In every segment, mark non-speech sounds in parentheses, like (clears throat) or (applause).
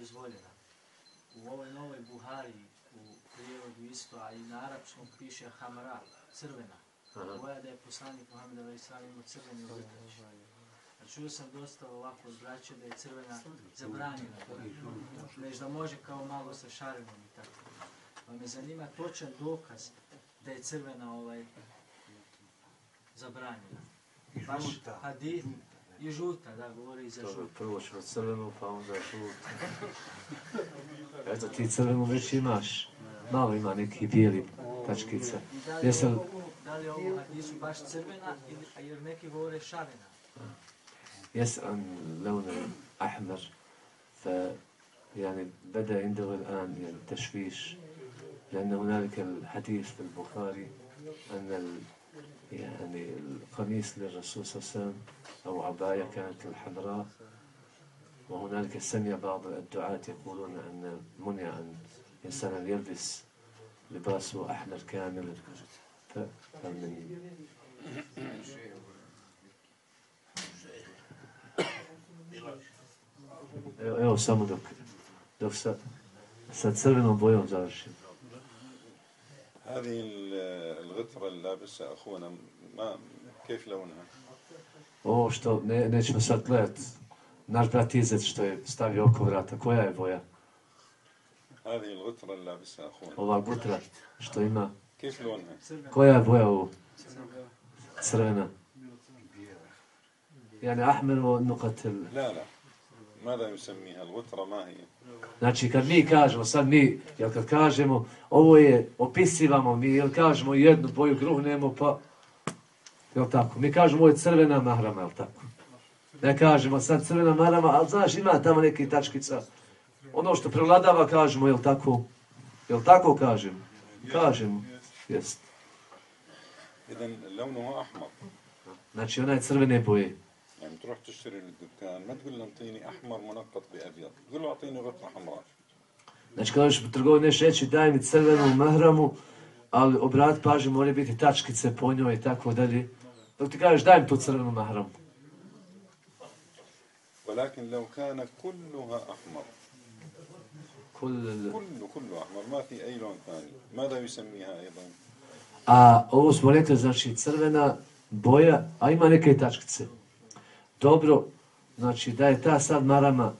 dozvoljena. U ovoj novoj Buhari, u prijevodu isto, a i na arapskom piše hamra, crvena. Boja da je poslanik Muhammed Ali imao crveni ogrtač. A čuo sam dosta ovako od braća da je crvena zabranjena. Neš da može kao malo sa šarenom i tako. Pa me zanima točan dokaz da je crvena ovaj zabranjena. Žuta. Hadith, I žuta, da, govori za žuta. Prvo ćemo crvenu, pa onda žuta. Eto, ti crvenu već imaš. Malo ima neki bijeli tačkica. Jesam... da li ovo hadisu baš crvena, jer neki govore šarena? Jes, an leune ahmer, يعني بدا عنده الان يعني تشويش لأن هنالك الحديث في البخاري ان يعني القميص للرسول صلى الله عليه وسلم أو عباية كانت الحمراء وهنالك سمع بعض الدعاة يقولون أن منع أن الإنسان يلبس لباسه أحمر كامل فمن Evo samo dok, dok sa, sa crvenom bojom završim. هذه الغترة اللابسة أخونا ما كيف لونها؟ Ovo što ne, nećemo sad gledat, naš brat Izet što je stavio oko vrata, koja je boja? هذه الغترة اللابسة أخونا Ova gutra što ima, كيف لونها؟ koja je boja ovo? Crvena. يعني أحمر ونقتل لا لا Znači, kad mi kažemo, sad mi, jel kad kažemo, ovo je, opisivamo mi, jel kažemo jednu boju, gruhnemo, pa, jel tako? Mi kažemo, ovo je crvena mahrama, jel tako? Ne kažemo sad crvena mahrama, ali znaš, ima tamo neki tačkica. Ono što prevladava, kažemo, jel tako? Jel tako kažemo? Kažemo, jest. Znači, ona je crvene boje. يعني تروح تشتري للدكان ما تقول له انطيني احمر منقط بابيض تقول له اعطيني غطره حمراء Znači, kada ćeš trgovine neš reći, daj mi crvenu mahramu, ali obrat pažnju, mora biti tačkice po njoj i tako dalje. Dok ti kažeš, daj mi tu crvenu mahramu. ولكن لو كان كلها احمر كل كله كله احمر ما في اي لون ثاني ماذا يسميها ايضا A ovo smo rekli, znači crvena boja, a ima neke tačkice Dobro, znači da je ta sad marama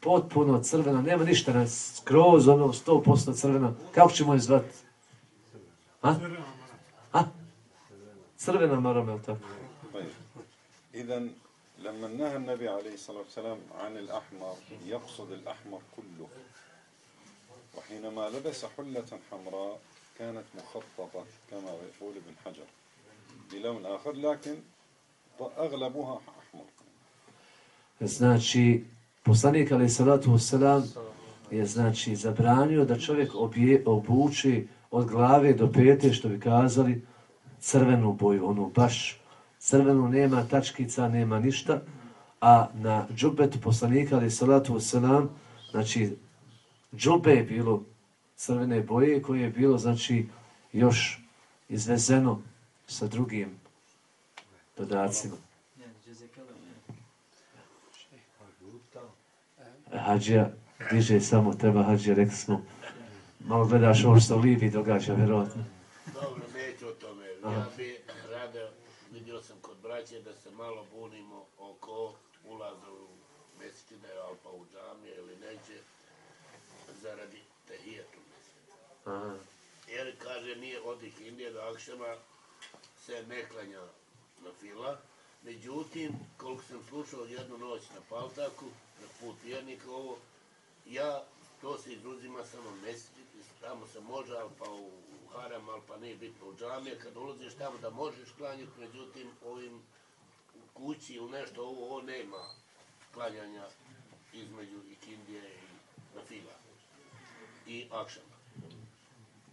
potpuno crvena, nema ništa na skroz, ono, 100% crvena, kako ćemo je zvati? Ha? Ha? Crvena marama, je li tako? Idan, لما نهى النبي عليه الصلاة والسلام عن الأحمر يقصد الأحمر كله وحينما لبس حلة حمراء كانت مخططة كما يقول ابن حجر بلون آخر لكن أغلبها Znači, poslanik ali salatu wasalam je znači zabranio da čovjek obje, obuči od glave do pete, što bi kazali, crvenu boju, onu baš crvenu, nema tačkica, nema ništa, a na džubetu poslanika ali salatu wasalam, znači, džube je bilo crvene boje koje je bilo, znači, još izvezeno sa drugim dodacima. Hađija diže samo treba hađija, rekli smo, malo gledaš ovo što Libi događa, vjerojatno. Dobro, neću o tome. Ja bi rado, vidio sam kod braće da se malo bunimo oko ulaza u mjesečine, ali pa u džamije ili neće, zaradi tehijetu mjesečice. Jer kaže, nije odih Indije do Akšema, se ne klanja na fila, Međutim, koliko sam slušao jednu noć na Paltaku, na put vjernika ovo, ja to se izuzima samo mesečit, tamo se može, ali pa u, u haram, ali pa nije bitno u džamije, kad ulaziš tamo da možeš klanjati, međutim, ovim u kući ili nešto, ovo, ovo nema klanjanja između Ikindije i Nafila i akšama.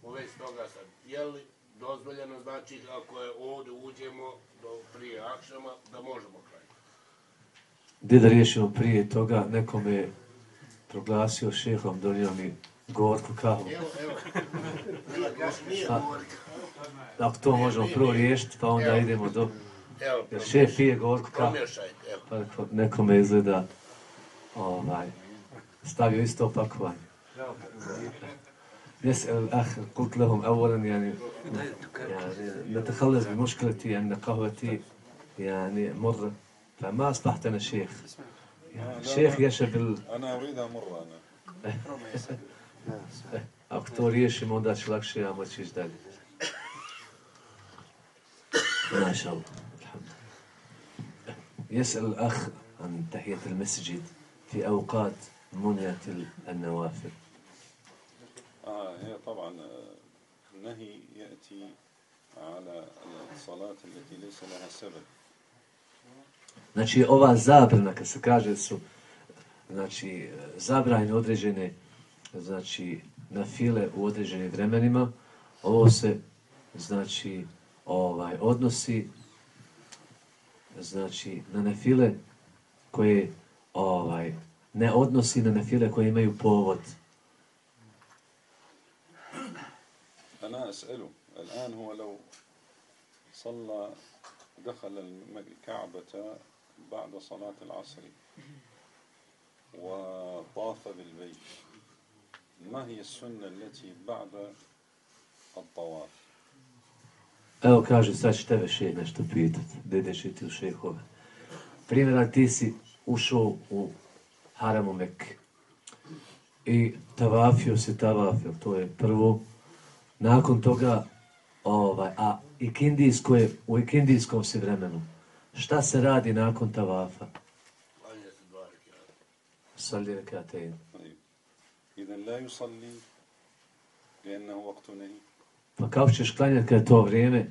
Ove vezi toga sad, jeli, dozvoljeno, znači ako je ovdje uđemo do prije akšama, da možemo klanjati Gdje da riješimo prije toga, nekom je proglasio šehom, donio mi gorku kavu. Evo, evo, nije gorka. Ako to možemo prvo riješiti, pa onda evo. idemo do... Evo, Jer šef pije gorku kavu. Promješajte, evo. Pa nekome izgleda ovaj, stavio isto opakovanje. يسأل الأخ قلت لهم أولا يعني يعني نتخلص بمشكلتي أن قهوتي يعني مرة فما أصبحت أنا شيخ. يعني الشيخ يشرب ال... أنا أريد أمر أنا. Ako to riješimo, onda će lakše ja moći ići dalje. ما شاء الله. الحمد. لله يسأل الأخ عن تحية المسجد في أوقات منية النوافل. آه هي طبعا آه، النهي يأتي على الصلاة التي ليس لها سبب. Znači, ova zabrana, kad se kaže su, znači, zabranjene određene, znači, na file u određenim vremenima, ovo se, znači, ovaj, odnosi, znači, na nefile koje, ovaj, ne odnosi na nefile koje imaju povod. أنا أسأله الآن هو لو صلى دخل الم- الكعبة بعد صلاة العصر وطاف بالبيت ما هي السنة التي بعد الطواف Evo kaže, sad ću tebe še nešto pitat, dede će ti u šehove. Primjera, ti si ušao u haramu Mekke i tavafio si tavafio, to je prvo. Nakon toga, ovaj, a ikindijskoj, u ikindijskom se vremenu. Šta se radi nakon tavafa? Klanja se dva rekiata. Salli rekiata in. Iden la yusalli, salli, gena u vaktu nehi. Pa kao ćeš klanjati kada je to vrijeme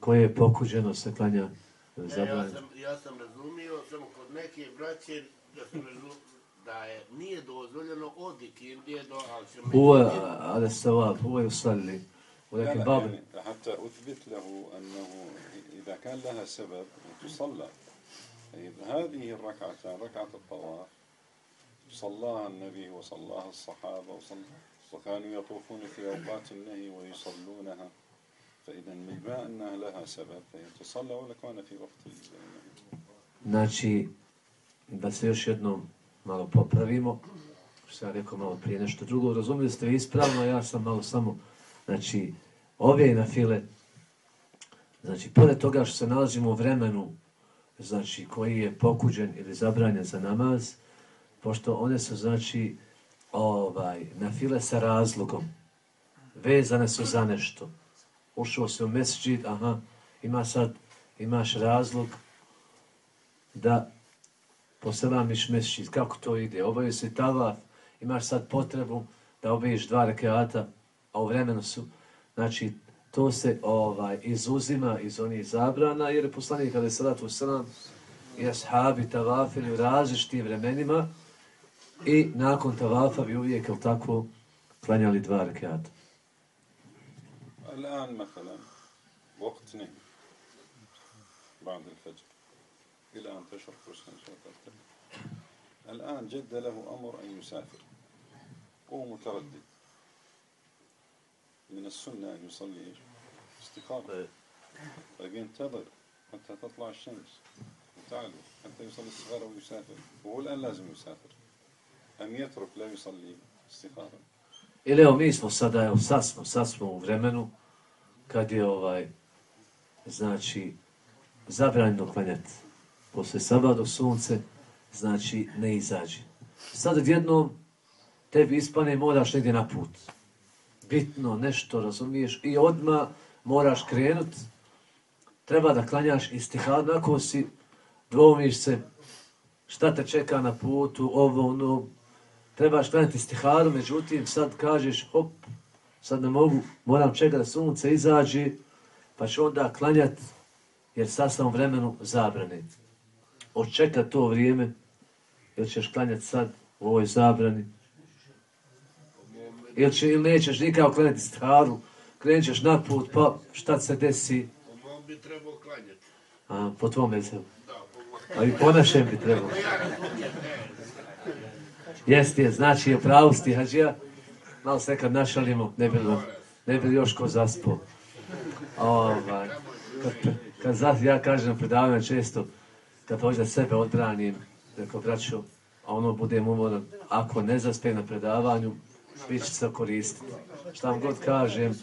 koje je pokuđeno se klanja za ja, sam, ja sam razumio, samo kod neke braće, da sam razumio, da je nije dozvoljeno od Ikindije do Alšemenije. Ovo je, al-sawab, ovaj, ovo je. ولكن لا بعض يعني حتى أثبت له أنه إذا كان لها سبب تصلى. طيب هذه الركعتان ركعة الطواف صلاها النبي وصلاها الصحابة وصل وكانوا يطوفون في أوقات النهي ويصلونها. فإذا بما أنها لها سبب فهي تصلى ولا كان في وقت النهي. Znači, da se još jednom malo popravimo, što sam ja rekao malo prije nešto drugo, razumili ste ispravno, ja sam malo samo, znači, ove na file, znači, pored toga što se nalazimo u vremenu, znači, koji je pokuđen ili zabranjen za namaz, pošto one su, znači, ovaj, na file sa razlogom, vezane su za nešto. Ušao se u mesđid, aha, ima sad, imaš razlog, da poselamiš mesđid, Kako to ide? Obavio se tavaf, imaš sad potrebu da obaviš dva rekeata, a u vremenu su, znači, to se ovaj izuzima iz onih zabrana, jer je poslanik kada je salatu sram i ashabi tavafili u različitim vremenima i nakon tavafa bi uvijek, jel tako, klanjali dva rekeata. الآن مثلا وقت نهي بعد الفجر إلى أن تشرق الشمس وترتفع الآن جد له أمر أن يسافر هو متردد من السنة أن يصلي إيش؟ استخارة طيب ينتظر حتى تطلع الشمس وتعلو حتى يصلي استخارة ويسافر وهو الآن لازم يسافر أم يترك لا يصلي استخارة Ili evo, mi smo sada, evo, sad smo, sad smo u vremenu kad je ovaj, znači, zabranjeno klanjati. Posle saba do sunce, znači, ne izađi. Sad odjednom tebi ispane moraš negdje na put. Bitno, nešto, razumiješ, i odma moraš krenut. Treba da klanjaš istihad, ako si, dvomiš se, šta te čeka na putu, ovo, ono, trebaš klanjati istihadu, međutim sad kažeš hop, sad ne mogu, moram čekati da sunce izađe, pa ću onda klanjat, jer sad sam vremenu zabrane. Očeka to vrijeme, jer ćeš klanjati sad u ovoj zabrani, ili, će, ili nećeš nikako klanjati stiharu, krenut ćeš na put, pa šta se desi, Po mom bi trebao klanjati. a, po tvome mezevu. Da, po. A i po našem bi ne. Jeste, znači je pravo sti, hađija. Malo se kad našalimo, ne bi, li- ne bi još ko zaspao. Ovaj, kad, kad za, ja kažem na predavanju često, kad hoću da sebe odbranim, rekao, braćo, a ono budemo umoran, ako ne zaspe na predavanju, bit će se koristiti. Šta vam god kažem,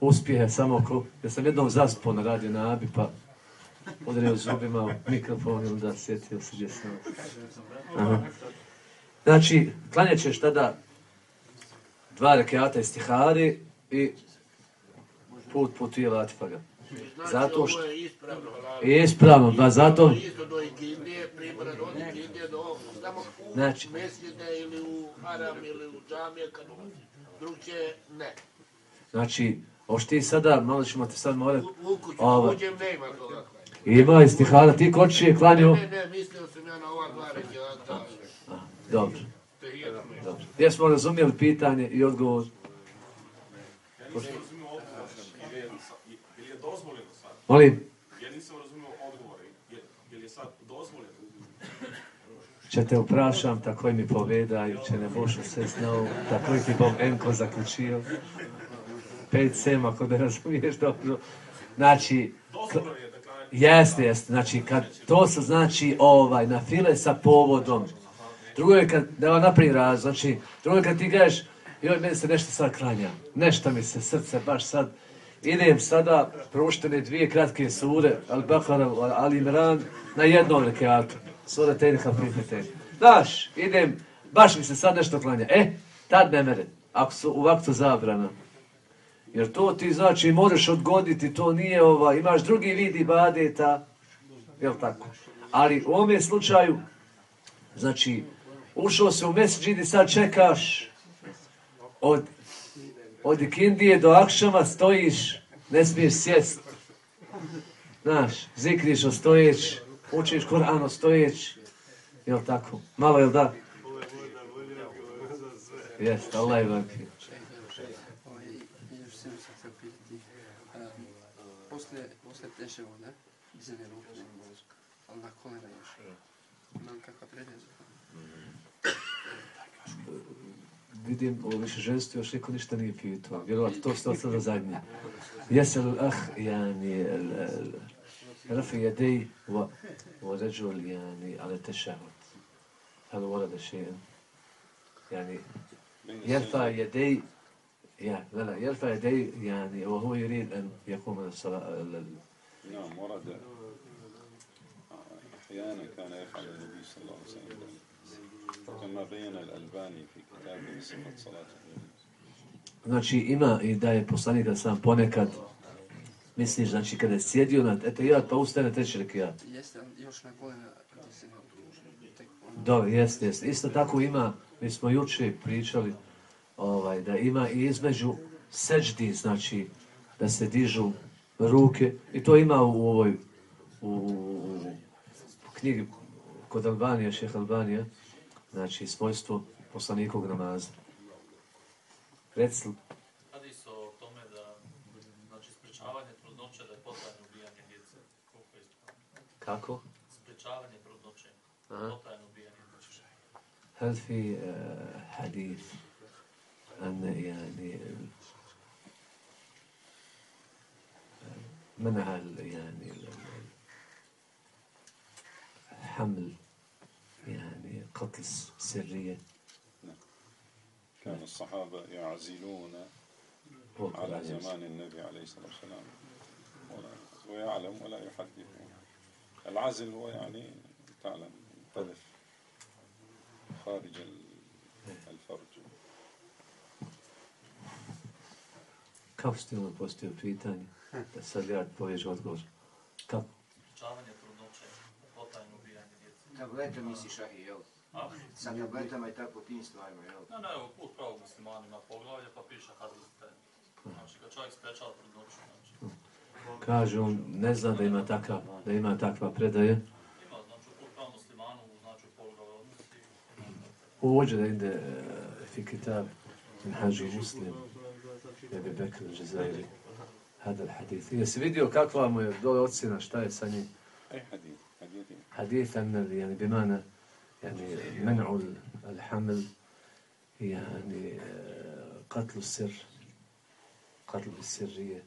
uspjehe samo ko... Ja sam jednom zaspo na radio Nabi, pa udrio zubima mikrofon ili da sjetio se gdje sam. Aha. Znači, klanjat ćeš tada dva rekiata istihari i put putuje Latifaga. Znači, Zato što- ovo je ispravno. pa zato... Znači- mesjide ili u haram ili u džamije kad ulazi. Drugče ne. Znači, oš ti sada, malo ćemo te sad morat... U, kuću Ova. uđem, ne ima toga. Ima istihara, ti ko će je klanju? Ne, ne, mislio sam ja na ova dva rekiata. Dobro, dobro. Jesmo razumijeli pitanje i odgovor? Ja nisam razumio odgovor, je, je, je dozvoljeno sad? Molim, Ja nisam razumio odgovor, je, je li sad dozvoljeno? ćete uprašam, tako mi povedaju, će ne bošu sve znao, tako ti bom Enko zaključio. Pet sem, ako ne razumiješ dobro. Znači, Dozvoljeno je da klanjate. Jeste, jeste. Znači, kad to se znači ovaj, na file sa povodom. Drugo je kad, da vam napravim raz, znači, drugo je kad ti kažeš, joj, meni se nešto sad klanja, nešto mi se srce baš sad, idem sada, proštene dvije kratke sure, Al-Bakara, Al-Imran, na jednom rekiatu, sura Tejnika Prihete. Znaš, idem, baš mi se sad nešto klanja. E, tad ne mere, ako su u vaktu zabrana. Jer to ti znači možeš odgoditi, to nije ova, imaš drugi vidi badeta, jel tako? Ali u ovom slučaju, znači, ušao se u mesđid i sad čekaš od, od ikindije do akšama stojiš, ne smiješ sjest. Znaš, zikriš ostojeć, učiš Koran ostojeć, jel tako? Malo jel da? Jest, Allah je vakir. Posle, posle teševoda, dizane ruke nema mozga, ali na kolena još. Imam kakva predaja? Vidim ovo više ženstvo, još niko ništa nije pitao. Vjerovatno, to ste ostalo zadnje. Jesel ah, yani, رفع يدي و ورجل يعني على التشهد هل ورد شيء يعني يرفع السجدة. يدي يا لا لا يرفع يدي يعني وهو يريد ان يقوم من الصلاه ال- ال- نعم ورد أحيانا كان يفعل النبي صلى الله عليه وسلم. كما بين الألباني في كتابه صفة صلاة النبي Znači ima i da je poslanik da sam ponekad misliš, znači kada je sjedio na etejat pa ustane treći rekiat. Jeste, ali još na kolena dizane ruke. Tek ono, Dobro, jeste, jeste. Isto tako ima, mi smo juče pričali, ovaj, da ima i između seđdi, znači da se dižu ruke, i to ima u ovoj, u, u, u knjigi kod Albanija, šeha Albanija, znači svojstvo poslanikog namaza. Reci, Hadis o tome da, znači, sprečavanje trudnoće da je potajno ubijanje djece. Koliko je ispravno? kako? Sprečavanje trudnoće, Aha. potajno ubijanje djece. هل في آه، حديث أن يعني منع ال- يعني ال- ال- حمل يعني قتل سرية كان الصحابة يعزلون على زمان النبي عليه الصلاة والسلام ويعلم ولا يحدث العزل هو يعني تعلم الحذف خارج إيه. الفرج كيف ще بوستيو بيتاني питание? Да сега твоя отговор. Как? Учаването, родноче, по-тайно убияние. Kako je to misliš, jel? A? Sa obetama i tako tim stvarima, jel? Ne, ne, evo, put pravog muslimana ima poglavlje, pa piše hadis Znači, kad čovjek sprečava trudnoću, znači... Kaže, on ne zna da ima takva, da ima takva predaje. Ima, znači, put pravog muslimanu, znači, poglavlje odnosi. Uvođe da ide eh, e, fikitar, Hađi muslim, Ebi Bekr, Džezairi, Hadar Hadith. Jesi vidio kakva mu je dole ocjena, šta je sa njim? Hadith, Hadith. Hadith, Hadith, Hadith, Hadith, Hadith, يعني منع ال- الحمل يعني آه، قتل السر قتل بالسرية.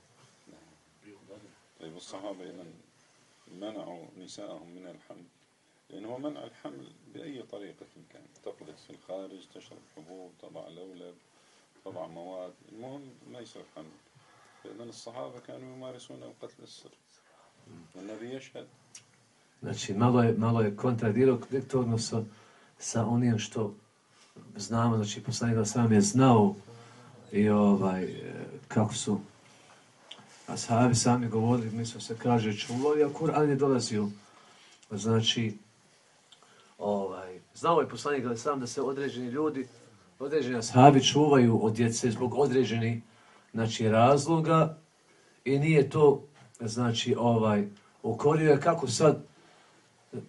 طيب الصحابة إذا منعوا نساءهم من الحمل لأنه منع الحمل بأي طريقة كان. تقذف في الخارج تشرب حبوب تضع لولب تضع مواد المهم ما يصير حمل. فإذا الصحابة كانوا يمارسون القتل السر. والنبي يشهد Znači, malo je, malo je kontradiktorno sa, sa onim što znamo, znači, poslanik da sam je znao i ovaj, kako su ashabi sami govorili, mislim se kaže čuvali, a Kur'an je dolazio. Znači, ovaj, znao je poslanik da sam da se određeni ljudi, određeni ashabi čuvaju od djece zbog određenih znači, razloga i nije to, znači, ovaj, ukorio je kako sad,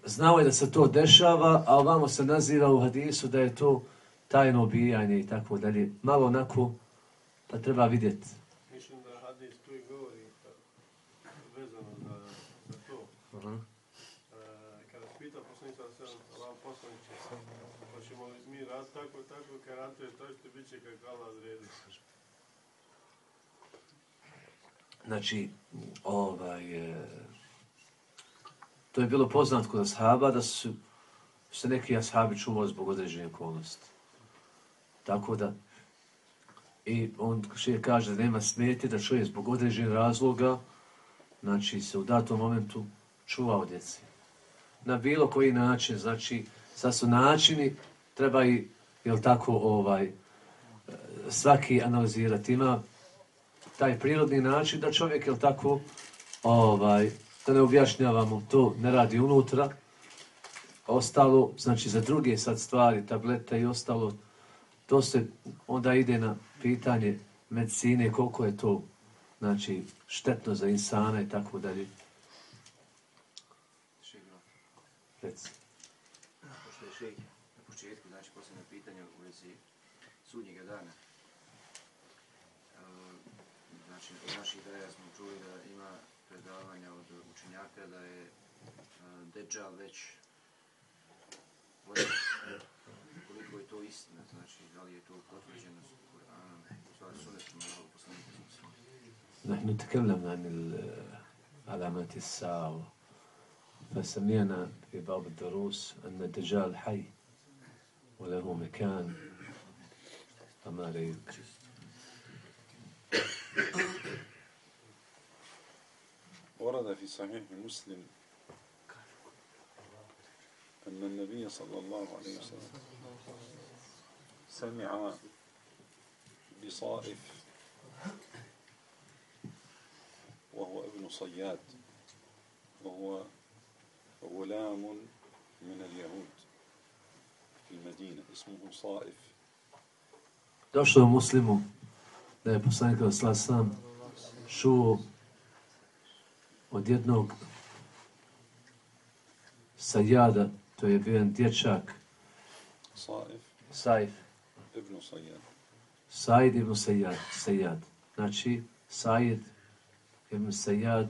znao je da se to dešava, a ovamo se naziva u hadisu da je to tajno obijanje i tako dalje. Malo onako, pa treba vidjeti. Mislim da hadis tu i govori pa, vezano za, za to. Uh-huh. E, kada se pita poslanica da se Allah poslaniče, hoćemo li mi rad tako, tako, garantuje to što bit će kako Allah zredi. Znači, ovaj, e, to je bilo poznat kod ashaba da su se neki ashabi čuvali zbog određene okolnosti. Tako da, i on še kaže da nema smete da čovjek zbog određenih razloga, znači se u datom momentu čuva od djece. Na bilo koji način, znači, sad su načini, treba i, jel tako, ovaj, svaki analizirati. Ima taj prirodni način da čovjek, jel tako, ovaj, da ne objašnjavamo, to ne radi unutra, ostalo, znači za druge sad stvari, tablete i ostalo, to se onda ide na pitanje medicine, koliko je to znači, štetno za insana i tako dalje. Reci. Učenjaka da je e, Dejjal već koliko je to istina, znači, da li je to potvrđeno s Kur'anom, stvari sunetom Allahov poslanika. نحن تكلمنا عن علامات الساعة فسمعنا في بعض الدروس أن الدجال حي وله مكان أما عليك ورد في صحيح مسلم أن النبي صلى الله عليه وسلم سمع بصائف وهو ابن صياد وهو غلام من اليهود في المدينة اسمه صائف. Došlo je muslimu da poslanik Rasula sam čuo od jednog sajada, to je bio jedan dječak, صائف Saif, ابن صياد Said ibn Sajad, Sajad. Znači, Said ibn Sajad,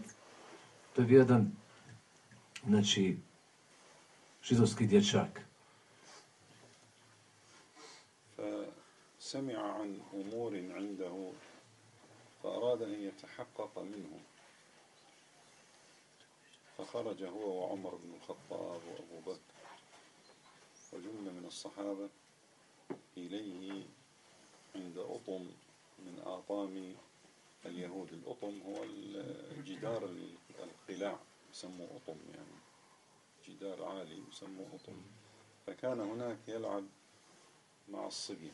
to je bio jedan, znači, židovski dječak. فسمع عن أمور عنده فأراد أن يتحقق منه فخرج هو وعمر بن الخطاب وأبو بكر وجملة من الصحابة إليه عند أطم من آطام اليهود. الأطم هو الجدار القلاع يسموه أطم يعني. جدار عالي يسموه أطم. فكان هناك يلعب مع الصبية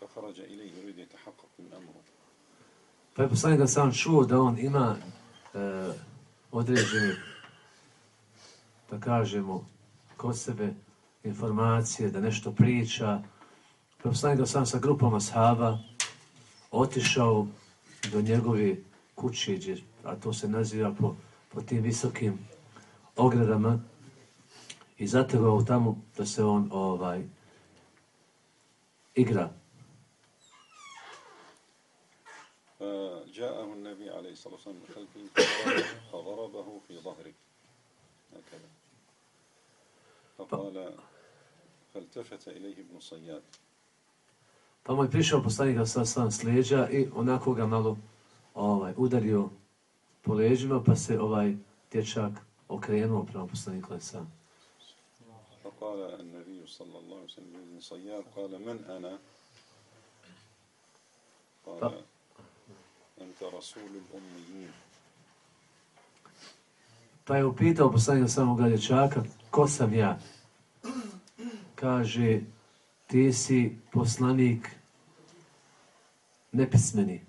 فخرج إليه يريد يتحقق من أمره. Pa je poslanik sam čuo ima e, određene, da kažemo, kod sebe informacije, da nešto priča. Pa da sam sa grupom ashaba otišao do njegove kuće, a to se naziva po, po tim visokim ogradama, i zategao tamo da se on ovaj igra. النبي عليه الصلاة والسلام من خلفه فضربه- فضربه في ظهره هكذا فقال فالتفت إليه ابن صياد Pa mu je prišao poslanik sa sam s leđa i onako ga malo ovaj, udario po leđima, pa se ovaj dječak okrenuo prema poslaniku alaihi salam. فقال النبي صلى الله عليه وسلم لابن صياد قال من أنا قال أنت رسول الأميين Pa je upitao poslanika samoga dječaka, ko sam ja? Kaže, ti si poslanik nepismeni.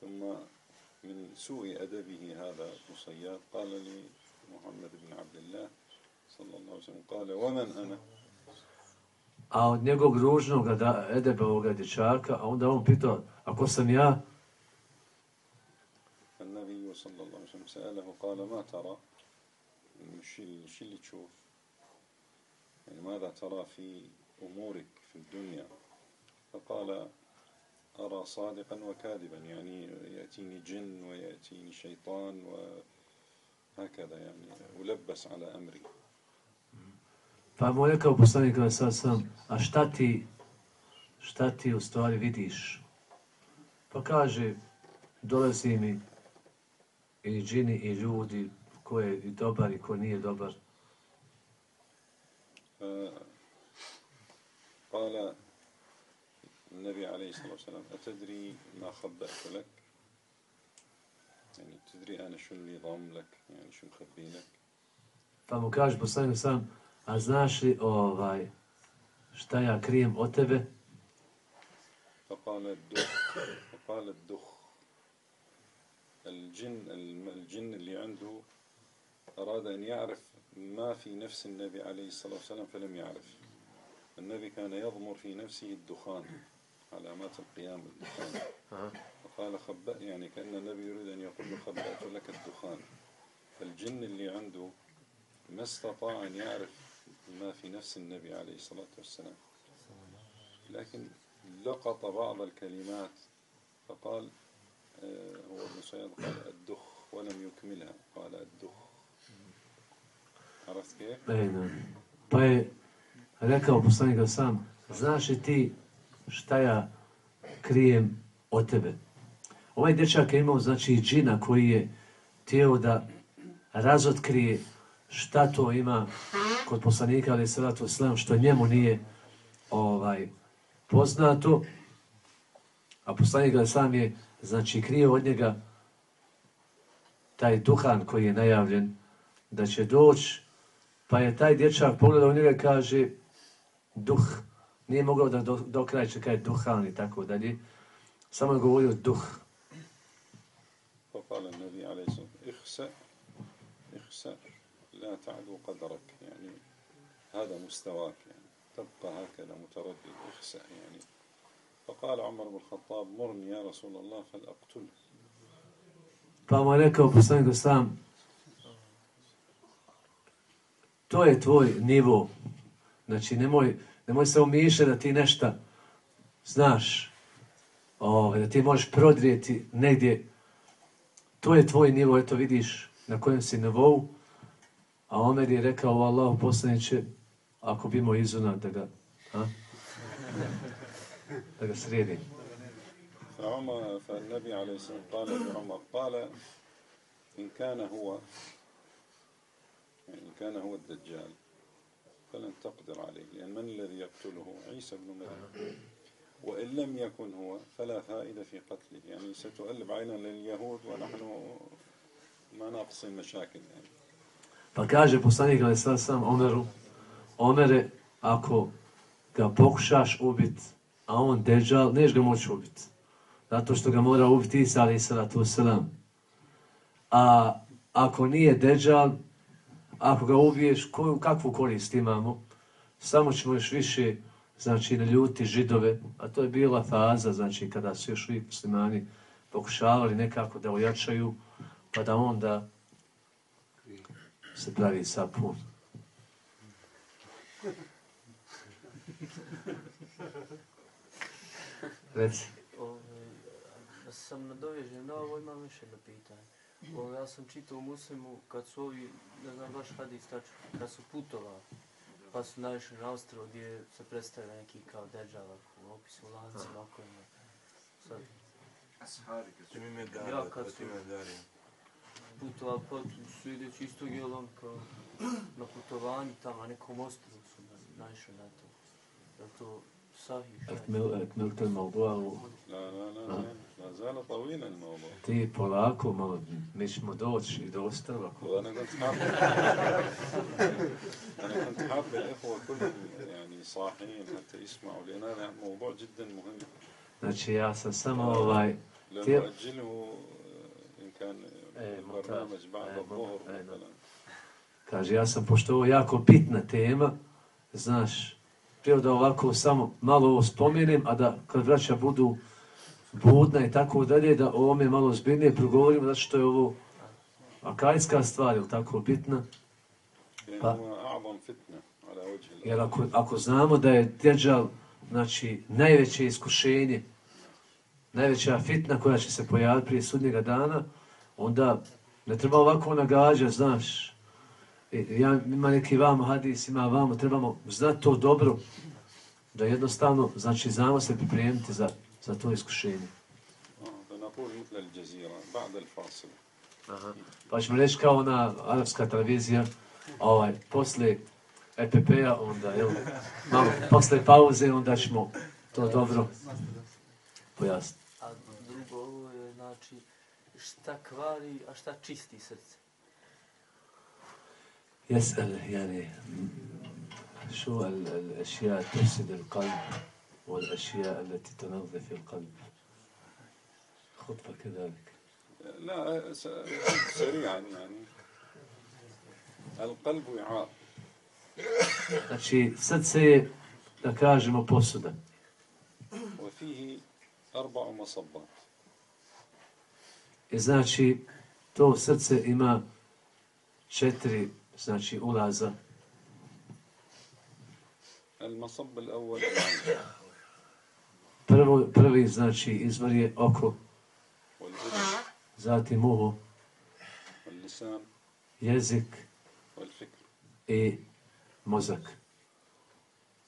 ثم من سوء أدبه هذا ابن صياد قال لي محمد بن عبد الله صلى الله عليه وسلم قال ومن أنا A od njegovog ružnog da, edeba ovoga dječaka, a onda on pitao, a ko sam ja? النبي صلى الله عليه وسلم سأله قال ما ترى؟ شو اللي تشوف. يعني ماذا ترى في أمورك في الدنيا؟ فقال أرى صادقا وكاذبا. يعني يأتيني جن ويأتيني شيطان. وهكذا يعني ألبس على أمري. Pa mu je rekao poslanik alaihi sad sam, a šta ti, šta ti u stvari vidiš? Pa kaže, dolazi mi i džini i ljudi, ko je i dobar i ko nije dobar. قال النبي عليه الصلاة والسلام أتدري ما خبأت لك يعني تدري أنا شو اللي ضام لك يعني شو مخبي لك Pa mu kaže poslanik sam, a znaš li ovaj, šta ja krijem od tebe? فقال الدخ فقال الدخ الجن الجن اللي عنده أراد أن يعرف ما في نفس النبي عليه الصلاة والسلام فلم يعرف. النبي كان يضمر في نفسه الدخان علامات القيام الدخان فقال خبأ يعني كأن النبي يريد أن يقول له خبأت لك الدخان. فالجن اللي عنده ما استطاع أن يعرف ما في نفس النبي عليه الصلاة والسلام لكن لقط بعض الكلمات فقال آه، هو ابن صياد قال الدخ ولم يكملها قال الدخ عرفت كيف؟ Ejna. Pa je rekao poslanik sam, znaš li ti šta ja krijem od tebe? Ovaj dječak je imao znači džina koji je htio da razotkrije šta to ima kod poslanika ali salatu islam što njemu nije ovaj poznato a poslanik ali sam je znači krio od njega taj duhan koji je najavljen da će doći pa je taj dječak pogledao u njega i kaže duh nije mogao da do, do kraja će kaže duhan i tako dalje samo je govorio duh فقال النبي عليه الصلاة والسلام اخسأ اخسأ لا تعدو قدرك يعني هذا مستواك يعني تبقى هكذا متردد اخسأ يعني فقال عمر بن الخطاب مرني يا رسول الله فلأقتله Pa mu je rekao poslanik sam, to je tvoj nivo. Znači, nemoj, nemoj se umišljati da ti nešto znaš, ovaj, da ti možeš prodrijeti negdje. To je tvoj nivo, eto vidiš na kojem si nivou. A Omer je rekao, Allah poslaniće, ako bi imao izuna da ga, a? da ga sredi. فعمر فالنبي عليه الصلاة والسلام قال لعمر قال إن كان هو يعني إن كان هو الدجال فلن تقدر عليه لأن من الذي يقتله عيسى بن مريم وإن لم يكن هو فلا فائدة في قتله يعني ستؤلب عينا لليهود ونحن ما ناقصين مشاكل يعني kaže poslanik ali sad sam Omeru, Omere, ako ga pokušaš ubit, a on deđal, neš ga moći ubit. Zato što ga mora ubiti Isa ali salatu selam. A ako nije deđal, ako ga ubiješ, koju, kakvu korist imamo? Samo ćemo još više, znači, naljuti židove, a to je bila faza, znači, kada su još uvijek muslimani pokušavali nekako da ojačaju, pa da onda se pravi sapun. Reci. Ovaj, da se sam nadovežem na ovo, imam još jedno pitanje. Ovaj, ja sam čitao u Muslimu kad su ovi, ne znam baš hadis tačno, kad su putovali, pa su naišli na ostrvo gdje se predstavlja neki kao deđala u opisu lancima, ako ima. Sad, Ashari, kad su Ja, kad su- putovali, pa su ideći isto kao na putovanju tamo, na nekom ostrovu su na- naišli na to. Li to sahih? Ekmel, ekmeltel Malboavu. لا لا لا لا لا زال طويل الموضوع Ti polako, malo, mi ćemo doći i do ostrva. وانا كنت حاب انا كنت حاب الاخوه كلهم يعني صاحيين حتى يسمعوا لان هذا موضوع جدا مهم Znači ja sam samo ovaj, لو كيف؟ اجله ان كان إيه، ممتاز. البرنامج بعد إيه، الظهر إيه، نعم. مثلا kaže, ja sam, pošto je ovo jako bitna tema, znaš, Prije da ovako samo malo ovo spomenem, a da kad vraća budu budna i tako dalje, da o ovome malo zbiljnije progovorimo, znači što je ovo akajska stvar, je tako bitna? Pa, jer ako, ako znamo da je Dejjal, znači, najveće iskušenje, najveća fitna koja će se pojaviti prije sudnjega dana, onda ne treba ovako nagađati, znaš, E, ja, ima neki vam hadis, ima vam, trebamo znati to dobro, da jednostavno, znači, znamo se pripremiti za, za to iskušenje. Aha. Pa ćemo reći kao ona arapska televizija, ovaj, posle EPP-a, onda, jel, malo, posle pauze, onda ćemo to dobro pojasniti. A drugo, je znači, šta kvari, a šta čisti srce? يسأل يعني شو ال- الأشياء تفسد القلب والأشياء التي تنظف القلب. خطبة كذلك. لا سريعا يعني. القلب وعاء Znači, srce je, da kažemo, posuda. وفيه أربع مصبات. I znači, to srce ima četiri, znači, ulaza. المصب الأول العين Prvo, prvi, znači, izvor je oko, والأذن zatim uho, واللسان jezik والفكر i mozak.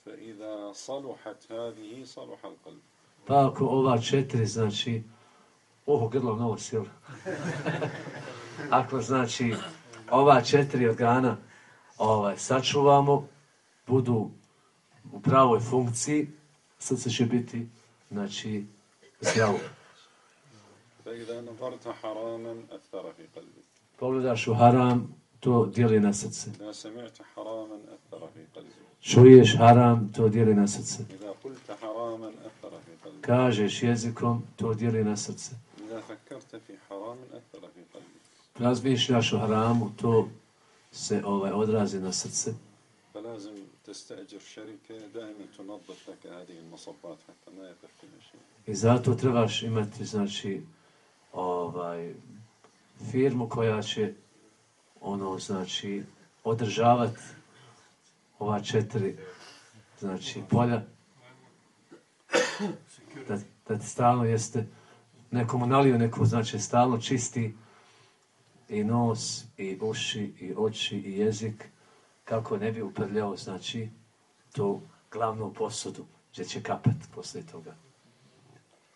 فإذا صلحت هذه صلح القلب Pa ako ova četiri, znači, uho, grlo, nos, jel? (laughs) ako, znači, ova četiri organa ovaj, sačuvamo, budu u pravoj funkciji, srce će biti, znači, zdravo. Pogledaš u haram, to dijeli na srce. Čuješ haram, to dijeli na srce. Kažeš jezikom, to dijeli na srce إذا فكرت في حرام أثر في قلبك Razmišljaš o haramu, to se ovaj odrazi na srce. فلازم تستأجر شركة دائما تنظف لك هذه المصبات حتى ما يقف فيها شيء I zato trebaš imati, znači, ovaj, firmu koja će, ono, znači, održavati ova četiri, znači, polja, da, da ti stalno jeste, nekomu nalio neku, znači, stalno čisti i nos, i uši, i oči, i jezik, kako ne bi uprljao, znači, tu glavnu posudu, gdje će kapat posle toga.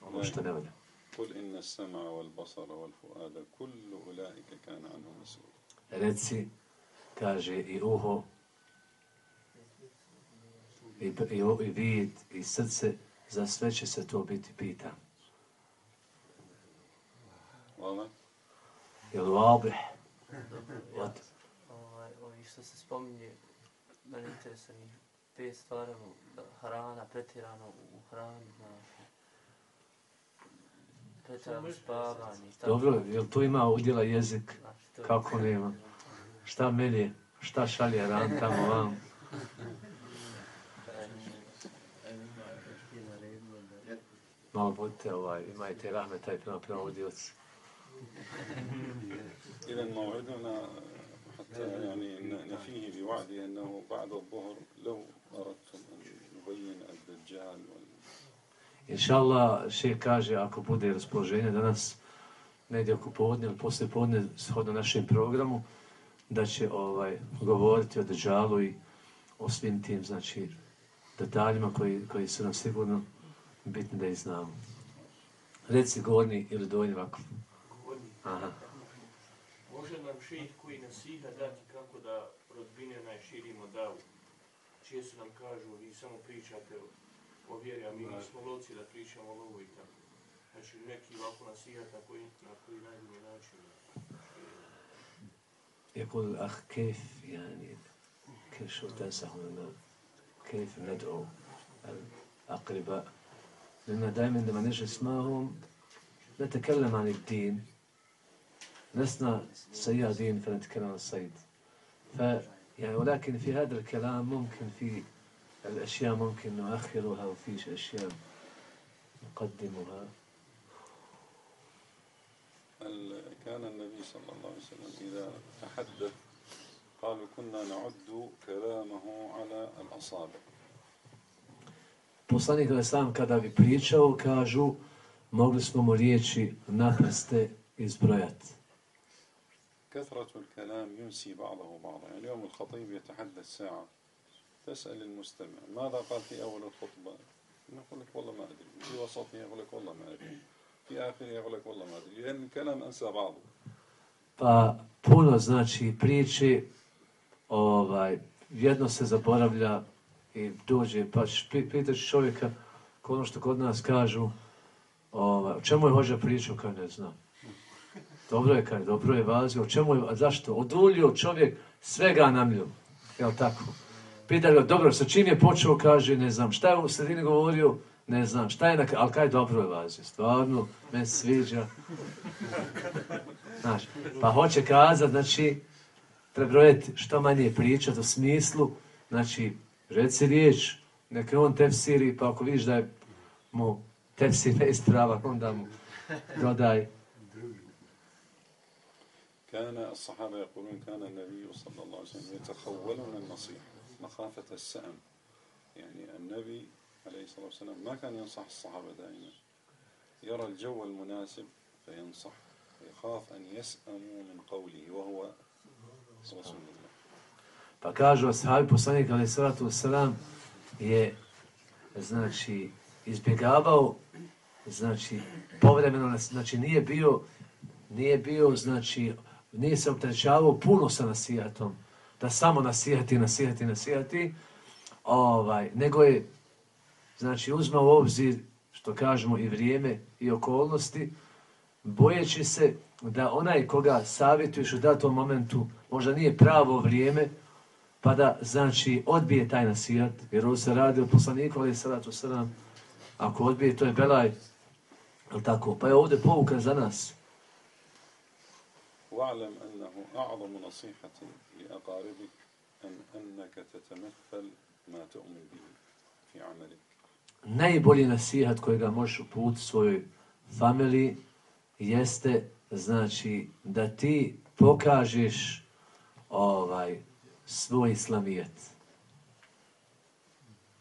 Ono ovaj. što ne valja. Kul inna sama wal basara wal fuada kullu ulaike kana anhu masul. Reci, kaže i uho, i, i, i vid, i srce, za sve će se to biti pitan. Hvala. Well, Jel valbih? Od, Ovaj, ovi što se spominje, mene interesuje njih pet stvari, ono, hrana, pretjerano u hrani, znaš, pretjerano spavanje tako. dobro, jel tu ima udjela jezik? Znači, to je- Kako nema? Šta melje? Šta šalje ran tamo vam? Malo budite ovaj, imajte rahmeta i prema prema udjelci. (laughs) إذا موعدنا حتى يعني ن- نفيه بوعده أنه بعد الظهر لو أردتم أن نبين الدجال وال... Inša Allah, šeh kaže, ako bude raspoloženje danas, negdje oko podne ili posle podne, shodno našem programu, da će ovaj govoriti o Deđalu i o svim tim, znači, detaljima koji, koji su nam sigurno bitni da ih znamo. Reci gornji ili donji vakuf. Aha. može nam šejh koji nasiha dati kako da rodbine najširimo davu? Čije su nam kažu, vi samo pričate o, o vjeri, a mi nismo loci da pričamo o lovu i tako. Znači neki ovako nasiha na koji, na koji najbolji način. يقول الأخ كيف يعني كيف شو تنصحون كيف ندعو الأقرباء لأن دائما لما نجلس معهم نتكلم عن الدين لسنا صيادين فنتكلم عن الصيد. ف يعني ولكن في هذا الكلام ممكن في الأشياء ممكن نؤخرها وفي أشياء نقدمها. كان النبي صلى الله عليه وسلم إذا تحدث قالوا كنا نعد كلامه على الأصابع. Poslanik sam kada bi pričao, kažu, mogli smo mu riječi na prste izbrojati. كثرة الكلام ينسي بعضه بعضا يعني اليوم الخطيب يتحدث ساعة تسأل المستمع ماذا قال في أول الخطبة يقول لك والله ما أدري في وسطها يقول لك والله ما أدري في آخرها يقول لك والله ما أدري لأن الكلام أنسى بعضه Pa puno znači priče, ovaj, jedno se zaboravlja i dođe, pa ćeš pi- pitaš čovjeka, ko ono što kod nas kažu, ovaj, o čemu je hođa pričao, kaj ne znam. Dobro je, kaj, dobro je vazio, o čemu je, a zašto? Odulio čovjek svega namlju, jel tako? Pita ga, dobro, sa čim je počeo, kaže, ne znam, šta je u sredini govorio, ne znam, šta je, na, ali kaj dobro je vazio, stvarno, me sviđa. Znaš, pa hoće kazat, znači, prebrojeti što manje pričat u smislu, znači, reci riječ, neka on tefsiri, pa ako vidiš da je mu tefsir neispravan, onda mu dodaj. كان الصحابة يقولون كان النبي صلى الله عليه وسلم يتخولون النصيحة مخافة السأم. يعني النبي عليه الصلاة والسلام ما كان ينصح الصحابة دائما. يرى الجو المناسب فينصح يخاف أن يسأموا من قوله وهو رسول الله. Pa kažu ashabi poslanika ali salatu wasalam je znači izbjegavao znači povremeno znači nije bio nije bio znači nije se opterećavao puno sa nasijatom, da samo nasijati, nasijati, nasijati, ovaj, nego je znači uzmao u obzir što kažemo i vrijeme i okolnosti bojeći se da onaj koga savjetuješ u datom momentu možda nije pravo vrijeme pa da, znači, odbije taj nasijat, jer ovo se radi o poslaniku, ali salatu sram, ako odbije, to je belaj, ali tako, pa je ovdje pouka za nas. واعلم أنه أعظم نصيحة لأقاربك أن أنك تتمثل ما تؤمن به في عملك Najbolji nasihat kojega možeš uputiti svojoj familiji jeste, znači, da ti pokažeš ovaj svoj islamijet.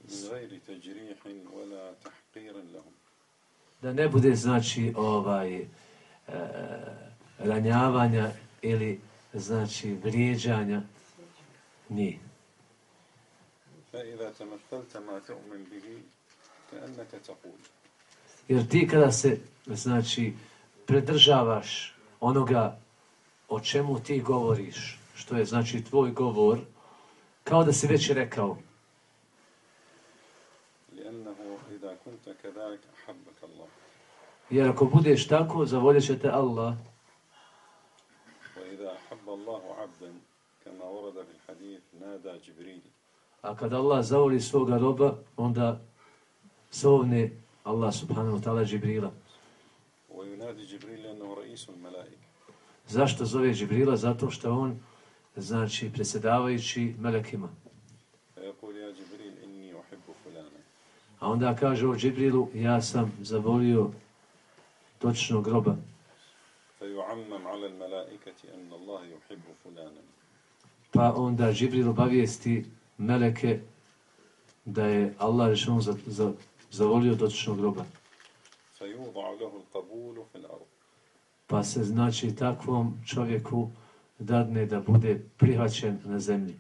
من غير تجريح ولا تحقير لهم Da ne bude, znači, ovaj, e, ranjavanja ili znači vrijeđanja? Ni jer ti kada se znači predržavaš onoga o čemu ti govoriš što je znači tvoj govor kao da si već rekao. Jer ako budeš tako zavoljet će te Allah. وإذا أحب الله عبدا كما ورد في الحديث نادى جبريل A kada Allah zavoli svoga roba, onda zovne Allah subhanahu wa ta'ala Džibrila. وينادي جبريل لأنه رئيس الملائكة Zašto zove Džibrila? Zato što on, znači, predsjedavajući melekima. فيقول يا جبريل إني أحب فلانا A onda kaže o Džibrilu, ja sam zavolio točnog groba. فيعمم على الملائكة أن الله يحب فلانا Pa onda Džibril obavijesti meleke da je Allah rešeno za, za, zavolio dotičnog groba. فيوضع له القبول في الأرض Pa se znači takvom čovjeku dadne da bude prihvaćen na zemlji.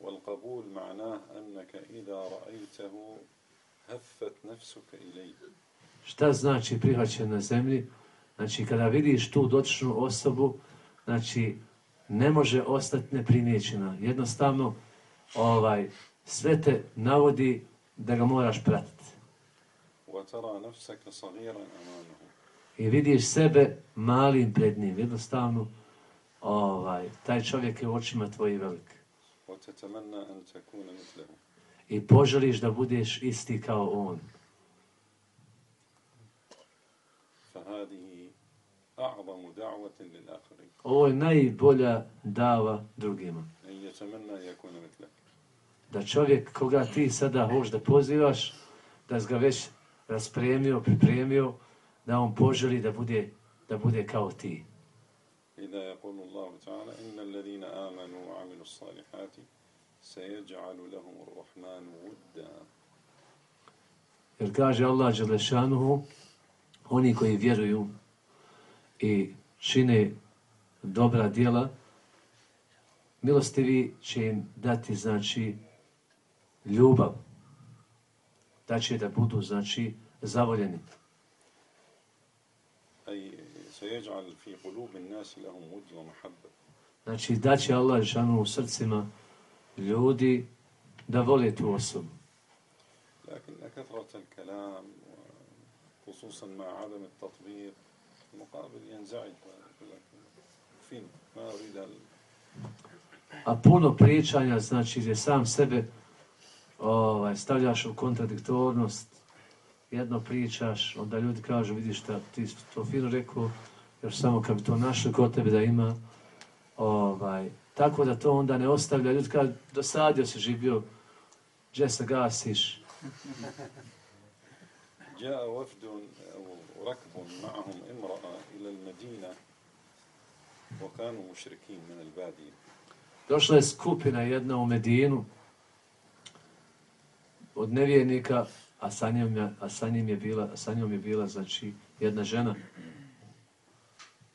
والقبول معناه أنك إذا رأيته هفت نفسك إليه Šta znači prihvaćen na zemlji? Znači kada vidiš tu dotičnu osobu, znači ne može ostati neprimjećena. Jednostavno, ovaj, sve te navodi da ga moraš pratiti. وترى نفسك صغيرا أمامه I vidiš sebe malim pred njim. Jednostavno, ovaj, taj čovjek je u očima tvoji velik. وتتمنى أن تكون مثله I poželiš da budeš isti kao on. فهذه Ovo je najbolja dava drugima. Da čovjek koga ti sada hoš da pozivaš, da ga već raspremio, pripremio, da on poželi da bude, da bude kao ti. Ida je Allahu ta'ala, inna alladina amanu wa aminu salihati, se jeđa'alu lahum rahmanu udda. Jer kaže Allah Đelešanuhu, oni koji vjeruju, i čine dobra djela, milostivi će im dati, znači, ljubav. Da će da budu, znači, zavoljeni. أي سيجعل في قلوب الناس لهم ود ومحبة Znači, da će Allah Đelešanuhu u srcima ljudi da vole tu osobu. لكن كثرة الكلام خصوصا مع عدم التطبيق المقابل ينزعج ويقول لك فين ما أريد ال- A puno pričanja, znači gdje sam sebe ovaj, stavljaš u kontradiktornost, jedno pričaš, onda ljudi kažu, vidiš šta, ti si to fino rekao, još samo kad bi to našli kod tebe da ima, ovaj, tako da to onda ne ostavlja, ljudi kad dosadio si živio, gdje se gasiš, جاء وفد أو ركب معهم امرأة إلى المدينة وكانوا مشركين من البادية Došla je skupina jedna u Medinu od nevjernika, a sa njom je, a sa njim je bila, a sa njom je bila znači jedna žena.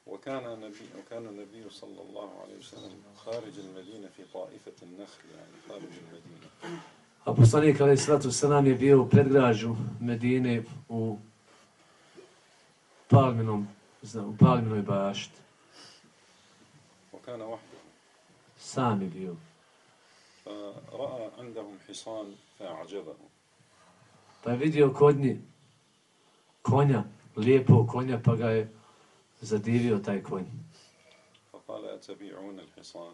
وكان نبي وكان النبي صلى الله عليه وسلم خارج المدينة في طائفة النخل يعني خارج المدينة A poslanik Ali Sratu Sanam je bio u predgrađu Medine u Palminom, zna, u Palminoj bašti. وكان وحده Sam je bio. فرأى عندهم حصان فأعجبه Pa je vidio kod njih konja, lijepog konja, pa ga je zadivio taj konj. فقال أتبيعون الحصان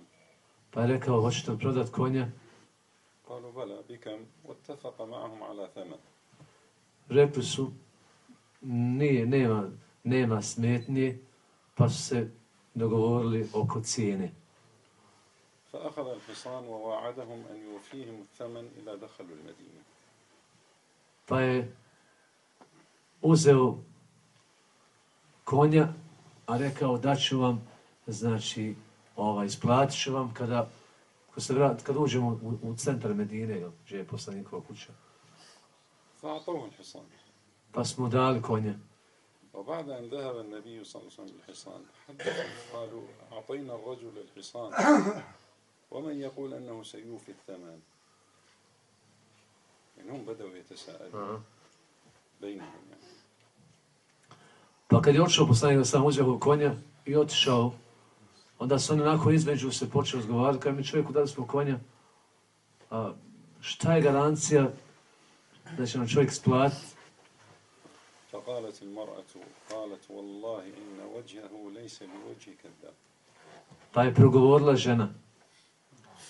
Pa je rekao, hoćete li prodat konja? قالوا بلى بكم واتفق معهم على ثمن Rekli su, nije, nema, nema smetnje, pa su se dogovorili oko cijene. فأخذ الحصان ووعدهم أن يوفيهم الثمن إذا دخلوا المدينة Pa je uzeo konja, a rekao da ću vam, znači, ovaj, isplatit ću vam kada, kada, se vrat, kada uđemo u, u centar Medine, jel, gdje je poslanikova kuća. فأعطوه الحصان Pa smo dali konja. وبعد أن ذهب النبي صلى الله عليه وسلم بالحصان حدثوا قالوا أعطينا الرجل الحصان ومن يقول أنه سيوفي الثمن إنهم بدأوا يتساءلون بينهم يعني. Pa kad je otišao poslanik da sam uzeo konja i otišao, onda su oni onako između se počeli razgovarati, kada mi čovjeku dali smo konja, a šta je garancija da će nam čovjek splatiti? فقالت المرأة قالت والله إن وجهه ليس بوجه كذاب Pa je progovorila žena.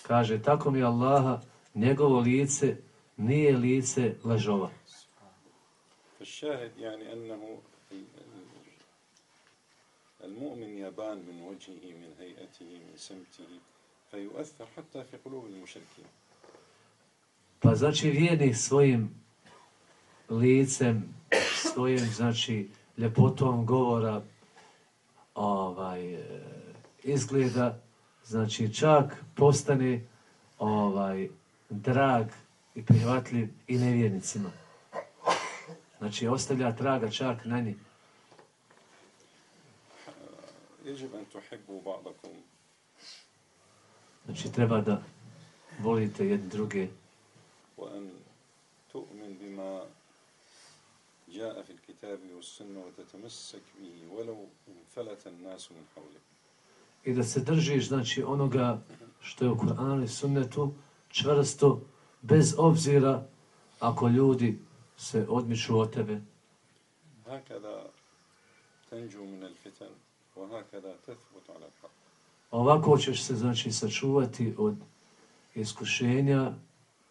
Kaže, tako mi Allaha, njegovo lice nije lice lažova. فالشاهد يعني أنه ال- ال- المؤمن يبان من وجهه من هيئته من سمته فيؤثر حتى في قلوب المشركين Pa znači vjernik svojim licem, svojim znači ljepotom govora ovaj e, izgleda znači čak postane ovaj drag i prihvatljiv i nevjernicima. Znači ostavlja traga čak na njih. يجب أن تحبوا بعضكم Znači treba da volite jedni druge وأن تؤمن بما جاء في الكتاب والسنة وتتمسك به ولو انفلت الناس من حولك i da se držiš znači onoga što je u Kur'anu i sunnetu čvrsto, bez obzira ako ljudi se odmiču od tebe. هكذا تنجو من الفتن وهكذا تثبت على الحق Ovako ćeš se znači sačuvati od iskušenja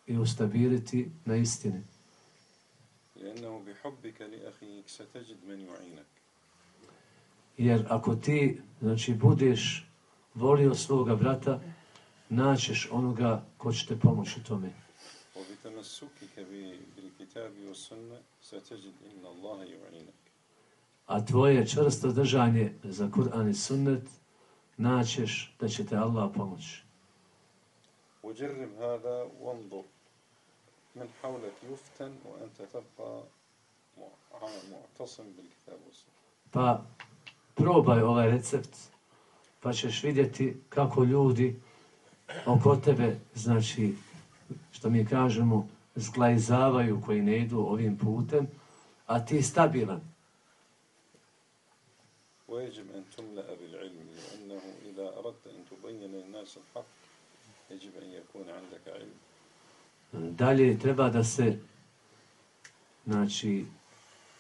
i ustabiliti na istini. لأنه بحبك لأخيك ستجد من يعينك Jer ako ti znači budeš volio svoga brata, naćeš onoga ko će te pomoći tome. وبتمسكك ب- بالكتاب والسنة ستجد إن الله يعينك A tvoje čvrsto držanje za Kur'an i sunnet, naćeš da će te Allah pomoći. وجرب هذا وانظر من حولك يفتن وأنت تبقى مع- معتصم بالكتاب والسنة Pa probaj ovaj recept, pa ćeš vidjeti kako ljudi oko tebe, znači, što mi kažemo, zglajzavaju koji ne idu ovim putem, a ti stabilan. ويجب أن تملأ بالعلم لأنه إذا أردت أن تبين للناس الحق يجب أن يكون عندك علم Dalje treba da se znači,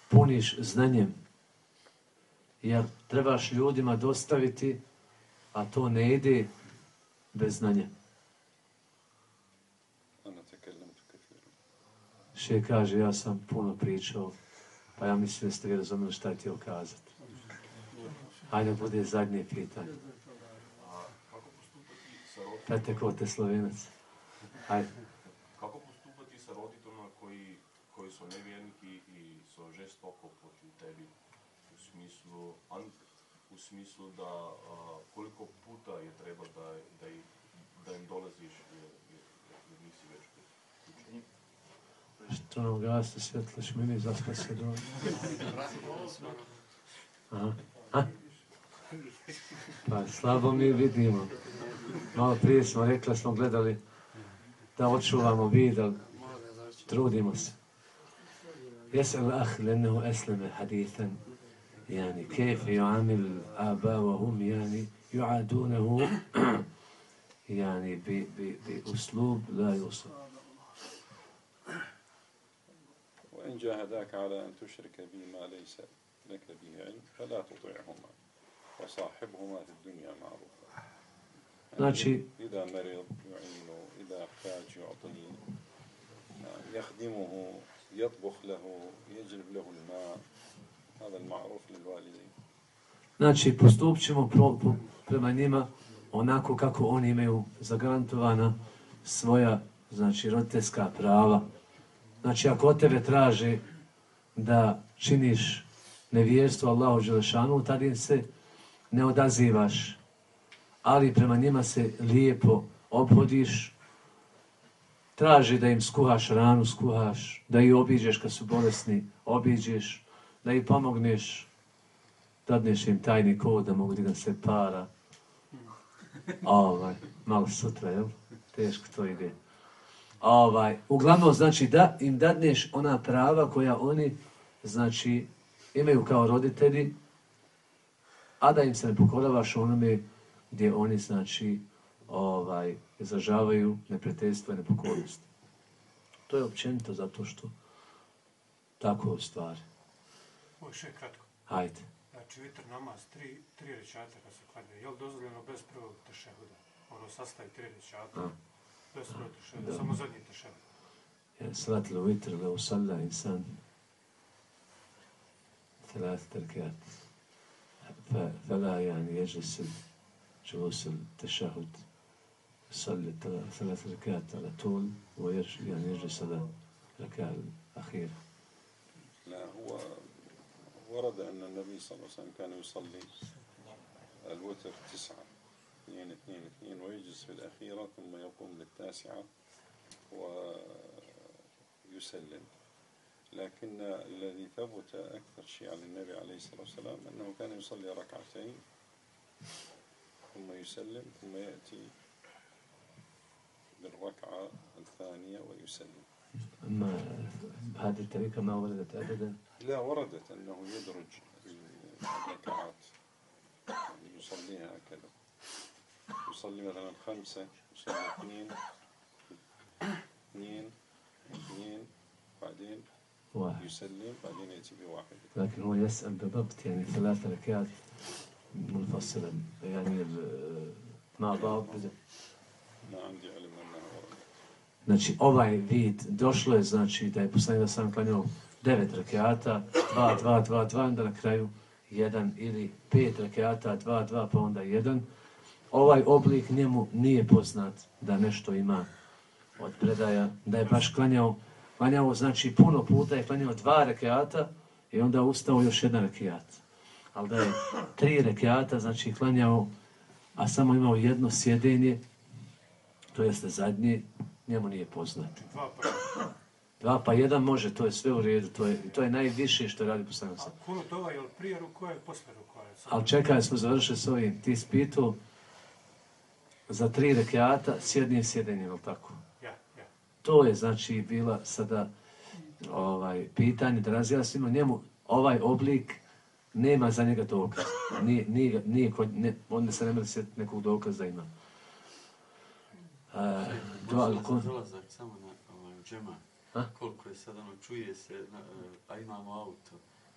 puniš znanjem. Ja trebaš ljudima dostaviti, a to ne ide bez znanja. Še kaže, ja sam puno pričao, pa ja mislim da ste vi razumeli šta je ti okazati. Hajde, bude zadnje pitanje. Pete, ko te slovenac? Hajde. Su nevjerniki i su žestoko protiv tebi? U smislu, an, u smislu da a, koliko puta je treba da, da, i- da im dolaziš jer, jer, jer nisi već kući. Što nam gasi svjetlo, meni mi zaspa se do... Aha. Ha? Pa slabo mi vidimo. Malo prije smo rekli, smo gledali da očuvamo vid, ali trudimo se. يسأل الأخ لأنه أسلم حديثا يعني كيف يعامل الآباء وهم يعني يعادونه (clears throat) يعني بأسلوب لا يوصف. وإن جاهداك على أن تشرك بي ما ليس لك به علم فلا تطيعهما وصاحبهما في الدنيا معروفا. Znači- إذا مرض يعينه إذا احتاج يعطيه يعني يخدمه يطبخ له يجلب له الماء هذا المعروف للوالدين Znači, postupit ćemo pro, pro, prema njima onako kako oni imaju zagarantovana svoja, znači, roditeljska prava. Znači, ako od tebe traže da činiš nevjerstvo Allahu Đelešanu, tada im se ne odazivaš. Ali prema njima se lijepo obhodiš, traži da im skuhaš ranu, skuhaš, da ih obiđeš kad su bolesni, obiđeš, da ih pomogneš, dadneš im tajni kod da mogu da se para. Ovaj, malo sutra, jel? Teško to ide. Ovaj, uglavnom, znači da im dadneš ona prava koja oni, znači, imaju kao roditelji, a da im se ne pokoravaš onome gdje oni, znači, ovaj, izražavaju neprijateljstvo i nepokornost. To je općenito zato što tako je stvari. Ovo je še kratko. Hajde. Znači, vitr namaz, tri, tri rećata kad se klanja. Je li dozvoljeno bez prvog tešehuda? Ono sastavi tri rećata. A. Bez prvog tešehuda, Da. samo zadnji tešehud. يعني صلاة الوتر لو صلى إنسان ثلاث تركات ف- فلا يعني يجلس جلوس التشهد يصلي ثلاث ركعات على طول ويرجع يعني يجلس على الركعة الأخيرة. لا هو ورد أن النبي صلى الله عليه وسلم كان يصلي الوتر تسعة اثنين اثنين اثنين ويجلس في الأخيرة ثم يقوم للتاسعة ويسلم. لكن الذي ثبت أكثر شيء عن النبي عليه الصلاة والسلام أنه كان يصلي ركعتين ثم يسلم ثم يأتي بالركعة الثانية ويسلم. أما هذه الطريقة ما وردت أبدا؟ لا وردت أنه يدرج الركعات. يعني يصليها هكذا. يصلي مثلا خمسة يصلي اثنين اثنين اثنين بعدين واحد. يسلم بعدين يأتي بواحد. لكن هو يسأل بضبط يعني ثلاث ركعات منفصلة يعني مع بعض ما عندي علم. Znači, ovaj vid došlo je, znači, da je poslanik da sam klanjao devet rakijata, dva, dva, dva, dva, onda na kraju jedan ili pet rakijata, dva, dva, pa onda jedan. Ovaj oblik njemu nije poznat da nešto ima od predaja, da je baš klanjao, klanjao, znači, puno puta je klanjao dva rakijata i onda ustao još jedan rakijat. Ali da je tri rakijata, znači, klanjao, a samo imao jedno sjedenje, to jeste zadnje, njemu nije poznat. Dva pa Dva pa jedan može, to je sve u redu, to je, to je najviše što radi poslanik sam. Kunut ovaj je li prije rukova ili posle rukova? Ali čekaj, smo završili s ovim, ti spitu za tri rekiata s jednim sjedenjem, ili tako? Ja, ja. To je znači bila sada ovaj pitanje da razjasnimo njemu ovaj oblik nema za njega dokaz. Nije, nije, nije kod, ne, on se ne može sjetiti nekog dokaza ima. Uh, to je kon... samo na ovaj, džema. Ha? Koliko je sad ono, čuje se, na, e, a imamo auto.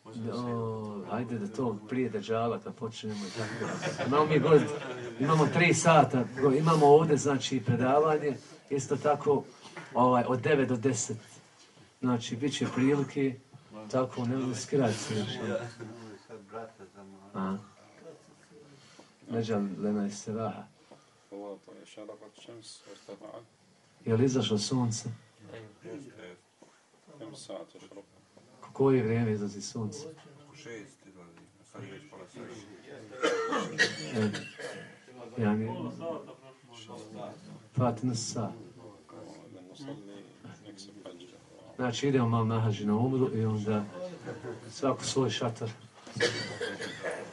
Možda o, da ajde da, da to da prije da džava da počnemo. Imamo mi god, imamo tri sata, imamo ovdje znači predavanje, isto tako ovaj, od 9 do 10. Znači, bit će prilike, tako ne mogu skraći. Znači. Neđan, Lena i Seraha. Allah, to je šada kod čems. Je li izašlo sunce? U koje vrijeme izlazi sunce? Pa ja mi... Pati na sat. Znači idemo malo na hađi na umru i onda svaku svoj šatar.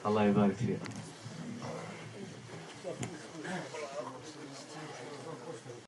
Allah je bari prijatelj.